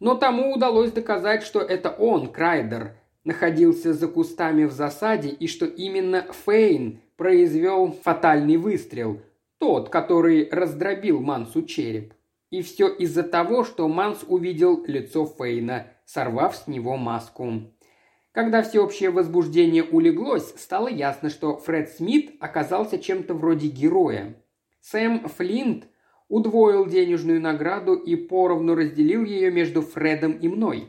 но тому удалось доказать, что это он, Крайдер, находился за кустами в засаде и что именно Фейн произвел фатальный выстрел, тот, который раздробил Мансу череп. И все из-за того, что Манс увидел лицо Фейна, сорвав с него маску. Когда всеобщее возбуждение улеглось, стало ясно, что Фред Смит оказался чем-то вроде героя. Сэм Флинт удвоил денежную награду и поровну разделил ее между Фредом и мной.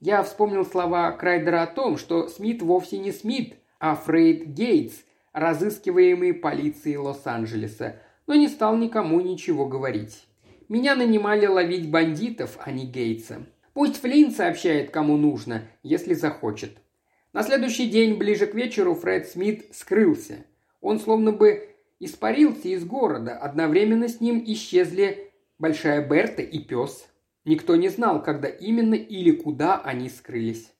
Я вспомнил слова Крайдера о том, что Смит вовсе не Смит, а Фрейд Гейтс, разыскиваемый полицией Лос-Анджелеса, но не стал никому ничего говорить. Меня нанимали ловить бандитов, а не Гейтса. Пусть Флинн сообщает, кому нужно, если захочет. На следующий день, ближе к вечеру, Фред Смит скрылся. Он словно бы испарился из города. Одновременно с ним исчезли Большая Берта и пес. Никто не знал, когда именно или куда они скрылись.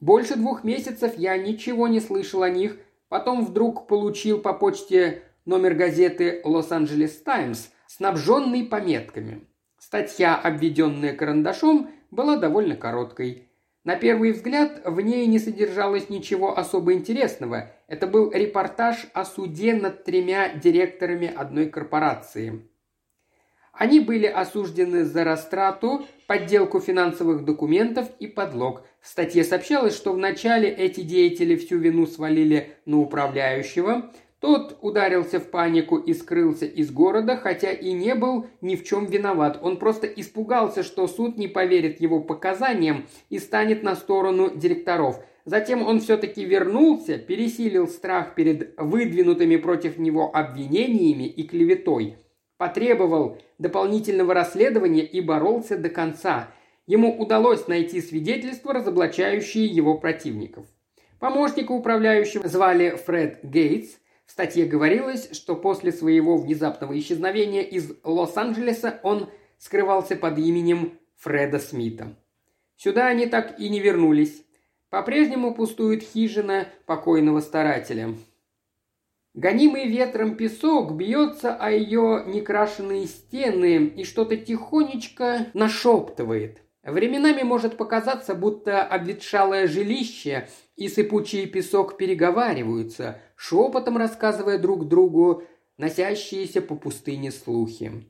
Больше двух месяцев я ничего не слышал о них, потом вдруг получил по почте номер газеты «Лос-Анджелес Таймс», снабженный пометками. Статья, обведенная карандашом, была довольно короткой. На первый взгляд в ней не содержалось ничего особо интересного. Это был репортаж о суде над тремя директорами одной корпорации. Они были осуждены за растрату, подделку финансовых документов и подлог. В статье сообщалось, что вначале эти деятели всю вину свалили на управляющего, тот ударился в панику и скрылся из города, хотя и не был ни в чем виноват. Он просто испугался, что суд не поверит его показаниям и станет на сторону директоров. Затем он все-таки вернулся, пересилил страх перед выдвинутыми против него обвинениями и клеветой. Потребовал дополнительного расследования и боролся до конца. Ему удалось найти свидетельства, разоблачающие его противников. Помощника управляющего звали Фред Гейтс – в статье говорилось, что после своего внезапного исчезновения из Лос-Анджелеса он скрывался под именем Фреда Смита. Сюда они так и не вернулись. По-прежнему пустует хижина покойного старателя. Гонимый ветром песок бьется о ее некрашенные стены и что-то тихонечко нашептывает – Временами может показаться, будто обветшалое жилище и сыпучий песок переговариваются, шепотом рассказывая друг другу носящиеся по пустыне слухи.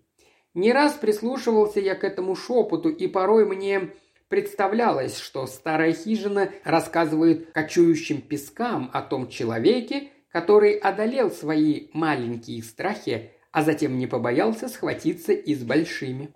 Не раз прислушивался я к этому шепоту, и порой мне представлялось, что старая хижина рассказывает кочующим пескам о том человеке, который одолел свои маленькие страхи, а затем не побоялся схватиться и с большими.